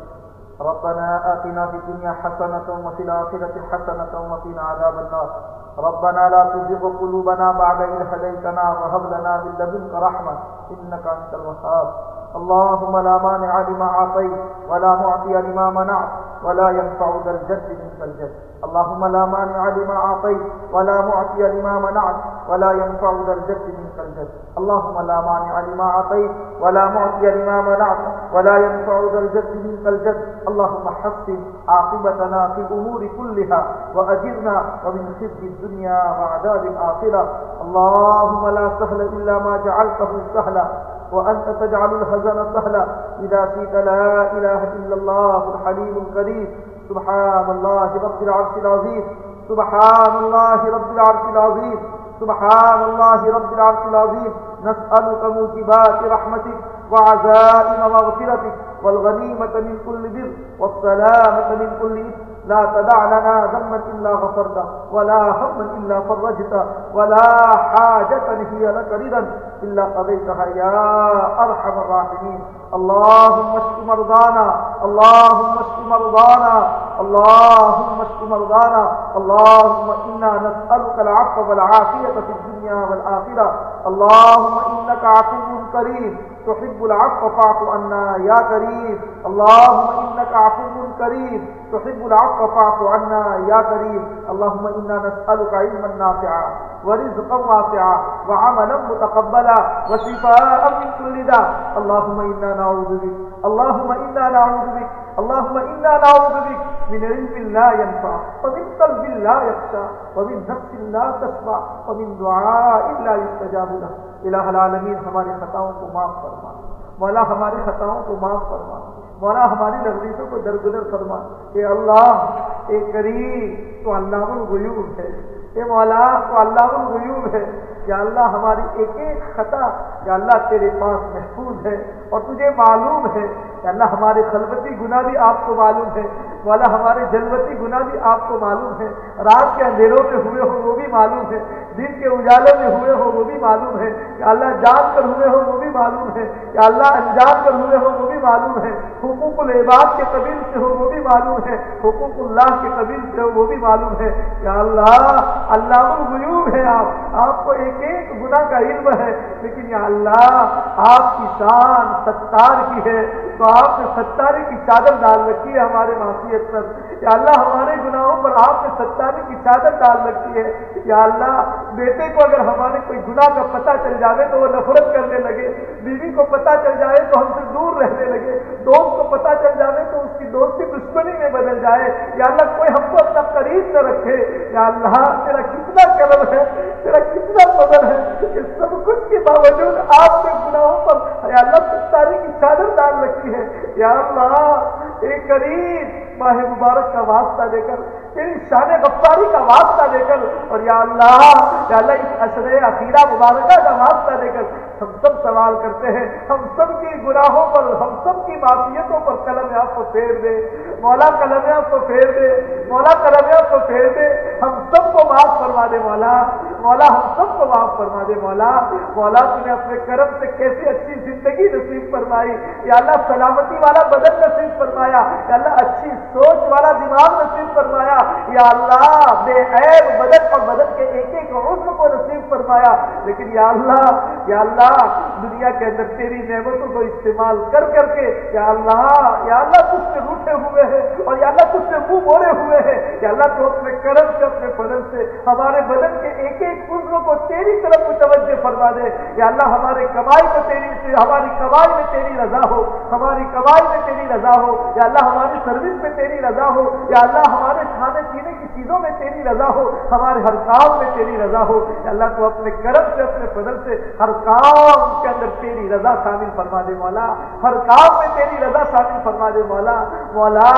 ربنا آتنا في الدنيا حسنة وفي الآخرة حسنة وقنا عذاب النار. ربنا لا تزغ قلوبنا بعد إذ هديتنا وهب لنا من لدنك رحمة إنك أنت الوهاب. اللهم لا مانع لما أعطيت ولا معطي لما منعت ولا ينفع ذا الجد منك الجد. اللهم لا مانع لما أعطيت ولا معطي لما منعت ولا ينفع ذا الجد منك الجد. اللهم لا مانع لما أعطيت ولا معطي لما منعت ولا ينفع ذا الجد منك الجد. اللهم حسن عاقبتنا في الأمور كلها وأجرنا ومن خزي الدنيا وعذاب الآخرة. اللهم لا سهل إلا ما جعلته سهلا. وأنت تجعل الحزن سهلا. إذا شئت لا إله إلا الله الحليم الكريم سبحان الله رب العرش العظيم. سبحان الله رب العرش العظيم. سبحان الله رب العرش العظيم. نسألك موجبات رحمتك وعزائم مغفرتك. والغنيمة من كل بر. والسلامة من كل إثم. لا تدع لنا ذنبا إلا غفرته، ولا هما إلا فرجته، ولا حاجة هي لك رضا إلا قضيتها. يا أرحم الراحمين. اللهم اشف مرضانا، اللهم اشف مرضانا، اللهم اشف مرضانا. اللهم إنا نسألك العفو والعافية في الدنيا والآخرة. اللهم إنك عفو كريم. تحب العفو فاعف عنا يا كريم. اللهم انك عفو كريم. تحب العفو فاعف عنا يا كريم. اللهم انا نسالك علما نافعا ورزقا واسعا وعملا متقبلا وشفاء من كل داء. اللهم انا نعوذ بك. اللهم انا نعوذ بك. اللهم انا نعوذ بك. من علم لا ينفع ومن قلب لا يخشى ومن نفس لا تشبع ومن دعاء لا يستجاب له الہ العالمین ہماری خطاؤں کو معاف فرما۔ مولا ہماری خطاؤں کو معاف فرما۔ مولا ہماری لغزیشوں کو درگزر فرما۔ اے اللہ، اے کریم، تو اللہ الغیوب ہے۔ اے مولا، تو اللہ الغیوب ہے۔ یا اللہ، ہماری ایک ایک خطا، یا اللہ تیرے پاس محفوظ ہے اور تجھے معلوم ہے۔ کہ اللہ، ہمارے خلوتی گناہ بھی آپ کو معلوم ہے۔ والا ہمارے جلوتی گناہ بھی آپ کو معلوم ہے، رات کے اندھیروں میں ہوئے ہو وہ بھی معلوم ہے۔ دن کے اجالوں میں ہوئے ہو وہ بھی معلوم ہے۔ کہ اللہ جان کر ہوئے ہو وہ بھی معلوم ہے۔ کہ اللہ انجان کر ہوئے ہو وہ بھی معلوم ہے۔ حقوق العباد کے قبیل سے ہو وہ بھی معلوم ہے۔ حقوق اللہ کے قبیل سے ہو وہ بھی معلوم ہے۔ کہ اللہ اللہ الغیوب ہے آپ۔ آپ کو ایک ایک گناہ کا علم ہے، لیکن یا اللہ، آپ کی شان ستار کی ہے۔ تو آپ نے ستاری کی چادر ڈال رکھی ہے ہمارے معافیت پر۔ یا اللہ ہمارے گناہوں پر آپ نے ستاری کی چادر ڈال رکھی ہے یا اللہ، بیٹے کو اگر ہمارے کوئی گناہ کا پتہ چل جائے تو وہ نفرت کرنے لگے، بیوی کو پتہ چل جائے تو ہم سے دور رہنے لگے، دوست کو پتہ چل جائے تو اس کی دوستی دشمنی میں بدل جائے، یا اللہ کوئی ہم کو اپنا قریب نہ رکھے، یا اللہ، تیرا کتنا کرم ہے، تیرا کتنا فضل ہے کہ سب کچھ کے باوجود آپ کے گناہوں پر یا اللہ ستاری کی چادر ڈال رکھی ہے، یا اللہ ایک قریب ماہ مبارک کا واسطہ دے کر، تیری شان غفاری کا واسطہ دے کر، اور یا اللہ یا اللہ، اس اشرے عقیدہ مبارکہ کا واسطہ دے کر ہم سب سوال کرتے ہیں، ہم سب کی گناہوں پر، ہم سب کی معافیتوں پر قلم آپ کو پھیر دے۔ مولا، قلم آپ کو پھیر دے۔ مولا، قلم آپ کو پھیر دے۔ ہم سب کو معاف فرما دے، مولا۔ مولا ہم سب کو معاف فرما دے مولا۔ مولا تو نے اپنے کرم سے کیسی اچھی زندگی نصیب فرمائی۔ یا اللہ سلامتی والا بدن نصیب فرمایا۔ یا اللہ اچھی سوچ والا دماغ نصیب فرمایا۔ یا اللہ بے عیب بدن اور بدن کے ایک ایک عضو کو نصیب فرمایا۔ لیکن یا اللہ یا اللہ دنیا کے اندر تیری نعمتوں کو استعمال کر کر کے، یا اللہ یا اللہ تجھ سے روٹے ہوئے ہیں اور یا اللہ تجھ سے منہ موڑے ہوئے ہیں۔ یا اللہ تو اپنے کرم سے، اپنے بدن سے، ہمارے بدن کے ایک ایک عضو کو تیری طرف متوجہ فرما دے یا اللہ ہمارے کمائی کو تیری ہماری کمائی میں تیری رضا ہو، ہماری کمائی میں تیری رضا ہو، یا اللہ ہماری سروس میں تیری رضا ہو، یا اللہ ہمارے کھانے پینے کی چیزوں میں تیری رضا ہو، ہمارے ہر کام میں تیری رضا ہو، یا اللہ تو اپنے کرم سے، اپنے بدل سے ہر کام کے اندر تیری رضا شامل فرما دے مولا۔ ہر کام میں تیری رضا شامل فرما دے مولا۔ مولا،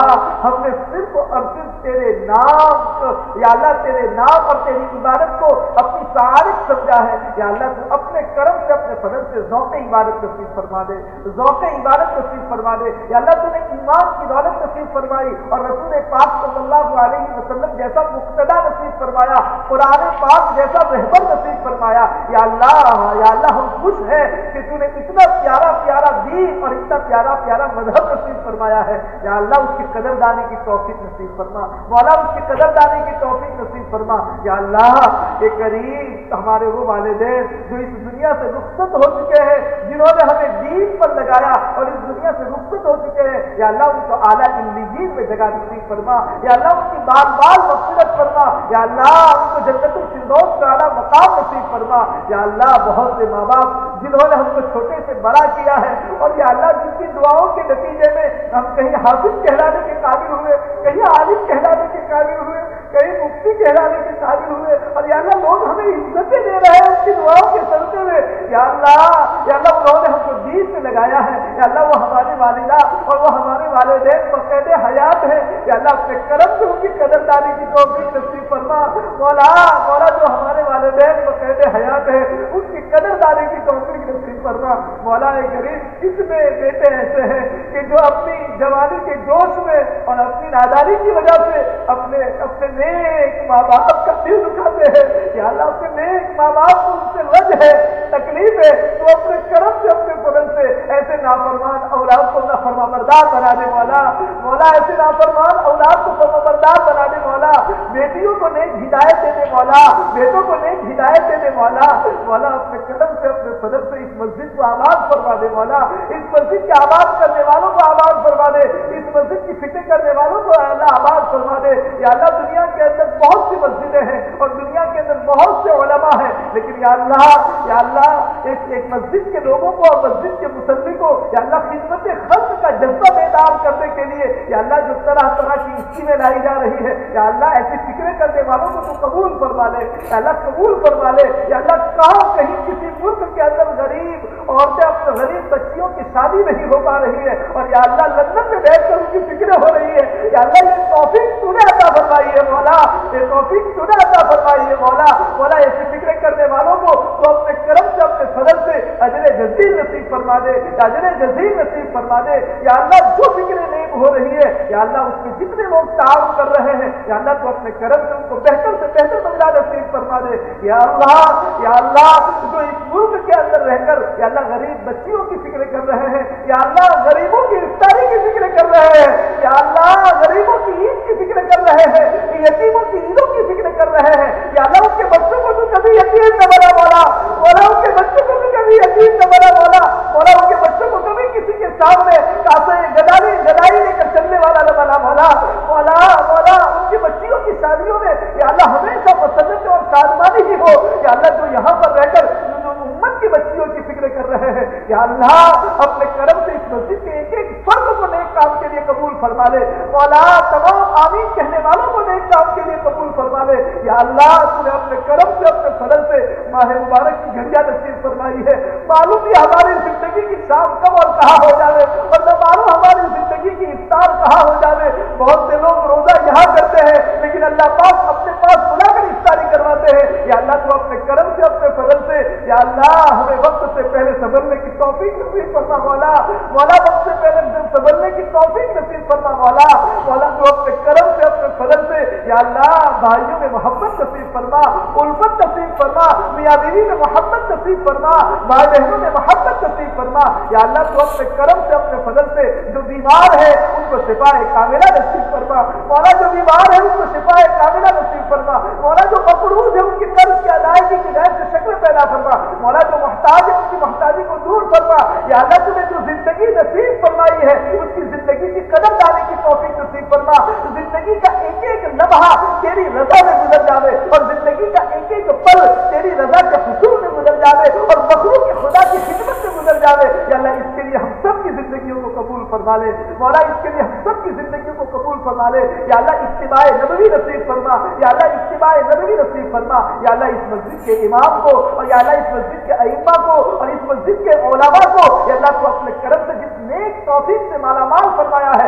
ہم نے صرف اور صرف تیرے نام یا اللہ تیرے نام اور تیری عبادت کو اپنی سعادت سمجھا ہے یا اللہ تو اپنے کرم سے اپنے فضل سے ذوق عبادت نصیب فرما دے، ذوق عبادت نصیب فرما دے۔ یا اللہ تو نے ایمان کی دولت نصیب فرمائی اور رسول پاک صلی اللہ علیہ وسلم جیسا مقتدا نصیب فرمایا، قرآن پاک جیسا رہبر نصیب فرمایا۔ یا اللہ یا اللہ ہم خوش ہیں کہ تو نے اتنا پیارا پیارا دین اور اتنا پیارا پیارا مذہب نصیب فرمایا ہے۔ یا اللہ اس کی قدر دانے کی توفیق نصیب فرما۔ مولا اس کی قدر دانے کی توفیق نصیب فرما۔ یا اللہ، یہ قریب ہمارے وہ والدین جو اس دنیا سے رخصت ہو چکے ہیں، جنہوں نے ہمیں دین پر لگایا اور اس دنیا سے رخصت ہو چکے ہیں۔ یا اللہ ان کو اعلیٰ انجین میں جگہ نصیب فرما۔ یا اللہ ان کی بار بار مقصد فرما۔ یا اللہ ان کو جنت الفردوس کا اعلیٰ مقام نصیب فرما۔ یا اللہ بہت سے ماں باپ جنہوں نے ہم کو چھوٹے سے بڑا کیا ہے اور یا اللہ جن کی دعاؤں کے نتیجے میں ہم کہیں حافظ کہلانے کے قابل ہوئے، کہیں عالم کہلانے کے قابل ہوئے، کہیں مفتی کہلانے کے قابل ہوئے اور یا اللہ لوگ ہمیں عزتیں دے رہے ہیں ان کی دعاؤں کے سلسلے میں۔ یا اللہ یا اللہ انہوں نے ہم کو دین سے لگایا ہے۔ یا اللہ وہ ہماری والدہ اور وہ ہمارے والدین بقید حیات ہے یا اللہ اپنے کرم سے ان کی قدر داری کی توفیق نصیب فرما۔ مولا مولا جو ہمارے والدین بقید حیات ہے ان کی قدر داری کی توفیق نصیب فرما۔ مولا غریب کتنے بیٹے ایسے ہیں کہ جو اپنی جوانی کے جوش میں اور اپنی نادانی کی وجہ سے اپنے اپنے نیک ماں باپ کا دل دکھاتے ہیں۔ یا اللہ اپنے نیک ماں باپ کو ان سے رج ہے، تکلیف ہے، تو اپنے کرم سے، اپنے بدن سے ایسے نافرمان اولاد کو نافرما بردار بنا دے مولا مولا ایسے نافرمان اولاد کو فرما بردار بنا دے مولا بیٹیوں کو نیک ہدایت دے دے مولا بیٹوں کو نیک ہدایت دے دے مولا مولا اپنے قدم سے، اپنے بدن سے اس مسجد کو آباد فرما دے مولا اس مسجد کے آباد کرنے والوں کو آباد فرما دے، اس مسجد کی فکر کرنے والوں کو اللہ آباد فرما دے یا اللہ دنیا کے اندر بہت سی مسجدیں ہیں اور دنیا کے اندر بہت سے علماء ہیں، لیکن یا اللہ یا اللہ، ایک ایک مسجد کے لوگوں کو اور مسجد کے مسلم کو یا اللہ خدمت خلق کا جذبہ بیدار کرنے کے لیے، یا اللہ جو طرح طرح کی اسکیمیں لائی جا رہی ہے، یا اللہ ایسی فکریں کرنے والوں کو تو قبول فرما لے، یا اللہ قبول فرما لے، یا اللہ کہاں کہیں کسی ملک کے اندر غریب عورتیں اپنے غریب بچیوں کی شادی نہیں ہو پا رہی ہے، اور یا اللہ لندن میں بیٹھ کر ان کی فکریں ہو رہی ہے یا اللہ یہ توفیق تو نے عطا فرمائی ہے، مولا، یہ توفیق تو نے عطا فرمائی ہے، مولا مولا، ایسی فکریں کرنے والوں کو تو اپنے کرم سے، اپنے فضل سے اجر جزیر نصیب فرما دے، اجر جزیر نصیب فرما دے۔ یا اللہ، جو فکریں نیک ہو رہی ہے، یا اللہ، اس میں جتنے لوگ تعاون کر رہے ہیں، یا اللہ، تو اپنے کرم سے، ان کو بہتر سے بہتر بندہ نصیب فرما دے۔ یا اللہ یا اللہ، جو اس ملک کے اندر رہ کر، یا اللہ، غریب بچیوں کی فکر کر رہے ہیں، یا اللہ، غریبوں کی افطاری کی فکر کر رہے ہیں یا اللہ غریبوں کی عید کی فکر کر رہے ہیں یتیموں کی عیدوں کی فکر کر رہے ہیں۔ یا اللہ ان کے بچوں کو تو کبھی یتیم نہ بنا مولا۔ مولا ان کے بچوں کو بھی کبھی یتیم نہ بنا مولا۔ مولا ان کے بچوں کو کبھی کسی کے سامنے کاسے گدائی گدائی لے کر چلنے والا نہ بنا مولا۔ مولا مولا، ان کی بچیوں کی شادیوں میں یا اللہ ہمیشہ مسلط اور شادمانی ہی ہو۔ یا اللہ، جو یہاں پر رہ کر امت کی بچیوں کی فکر کر رہے ہیں۔ یا اللہ، اپنے کرم سے اس مسجد کے ایک ایک فرد کو نیک کام کے لیے قبول فرما لے۔ مولا، تمام آمین کہنے والوں کو نیک کام کے لیے قبول فرما لے۔ یا اللہ، تو نے اپنے کرم سے، اپنے فضل سے ماہ مبارک کی گھڑیاں نصیب فرمائی ہے معلوم بھی ہماری زندگی کی شام کب اور کہاں ہو جائے اور معلوم ہماری زندگی کی افطار کہاں ہو جائے بہت سے لوگ روزہ یہاں کرتے ہیں، لیکن اللہ پاک اپنے پاس بلا کر افطاری کرواتے ہیں۔ یا اللہ، تو اپنے کرم سے، اپنے فضل سے یا اللہ، ہمیں وقت سے پہلے سبرنے کی توفیق نصیب فرما، مولا مولا، وقت سے پہلے سبرنے کی توفیق نصیب فرما، مولا مولا تو اپنے کرم سے، اپنے فضل سے یا اللہ، بھائیوں میں محبت نصیب فرما، الفت نصیب فرما، میاں بیوی میں محبت نصیب فرما، بھائی بہنوں میں محبت نصیب فرما۔ یا اللہ، تو اپنے کرم سے، اپنے فضل سے جو بیمار ہے، ان کو شفا کاملہ نصیب فرما۔ مولا، جو بیمار ہے، ان کو شفا کاملہ نصیب فرما۔ مولا، جو مقروض ہے، ان کی قرض کی ادائیگی کی غیر سے شکل پیدا فرما۔ مولا، جو محتاج ہے، ان کی محتاجی کو دور فرما۔ یا اللہ، تمہیں جو زندگی نصیب فرمائی ہے، اس کی زندگی کی قدر دانے کی توفیق نصیب فرما۔ زندگی کا ایک ایک ایک لمحہ تیری رضا میں گزر جاوے اور زندگی کا ایک ایک پل تیری رضا کے حصول میں گزر جاوے اور مخلوق کے خدا کی خدمت میں گزر جاوے۔ یا اللہ، اس کے لیے ہم سب کی زندگیوں کو قبول فرما لے۔ مولا، اس کے لیے ہم سب کی زندگیوں کو قبول فرما لے۔ یا اللہ، اجتماع نبوی نصیب فرما۔ یا اللہ، اجتماع نبوی نصیب فرما۔ یا اللہ، اس مسجد کے امام کو اور یا اللہ، اس مسجد کے ائمہ کو اور اس مسجد کے علماء کو۔ یا اللہ، تو اپنے کرم سے جس نیک توفیق سے مالا مال فرمایا ہے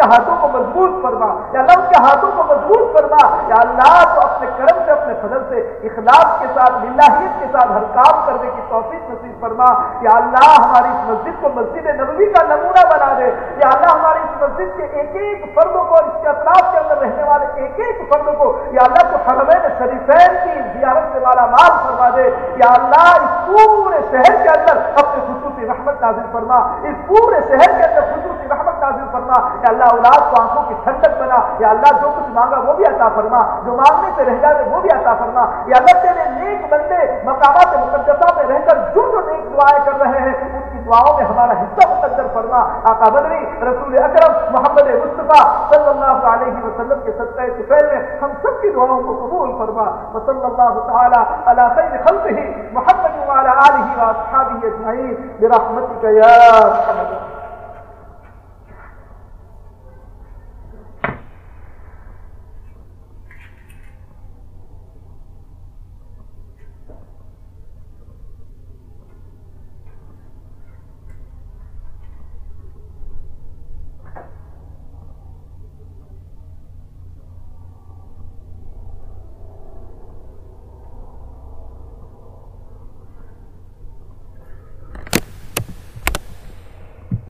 کے ہاتھوں کو مضبوط فرما، یا اللہ ان کے ہاتھوں کو مضبوط فرما، یا اللہ تو اپنے کرم سے، اپنے فضل سے، اخلاص کے ساتھ، للہیت کے ساتھ ہر کام کرنے کی توفیق نصیب فرما۔ یا اللہ ہماری اس مسجد کو مسجد نبوی کا نمونہ بنا دے۔ یا اللہ ہماری اس مسجد کے ایک ایک فردوں کو، اس کے اطراف کے اندر رہنے والے ایک ایک فردوں کو، یا اللہ تو حرمین شریفین کی زیارت سے مالا مال فرما دے۔ یا اللہ اس پورے شہر کے اندر اپنے خصوصی رحمت نازل فرما۔ اس پورے شہر کے اندر خصوصی رحمت نازل فرما۔ یا اللہ اولاد کو آنکھوں کی ٹھنڈک بنا، یا اللہ جو کچھ مانگا وہ بھی عطا فرما، جو مانگنے سے رہ جاتے وہ بھی عطا فرما۔ یا اللہ تیرے نیک بندے مقامات مقدسہ میں رہ کر جو جو نیک دعائیں کر رہے ہیں، ان کی دعاؤں میں ہمارا حصہ مقدر فرما۔ آقا بدری، رسول اکرم محمد مصطفیٰ صلی اللہ علیہ وسلم کے صدقہ طفیل میں ہم سب کی دعاؤں کو قبول فرما۔ وصلی اللہ تعالی علی خیر خلقہ محمد وعلی آلہ واصحابہ اجمعین۔ برحمتک یا ارحم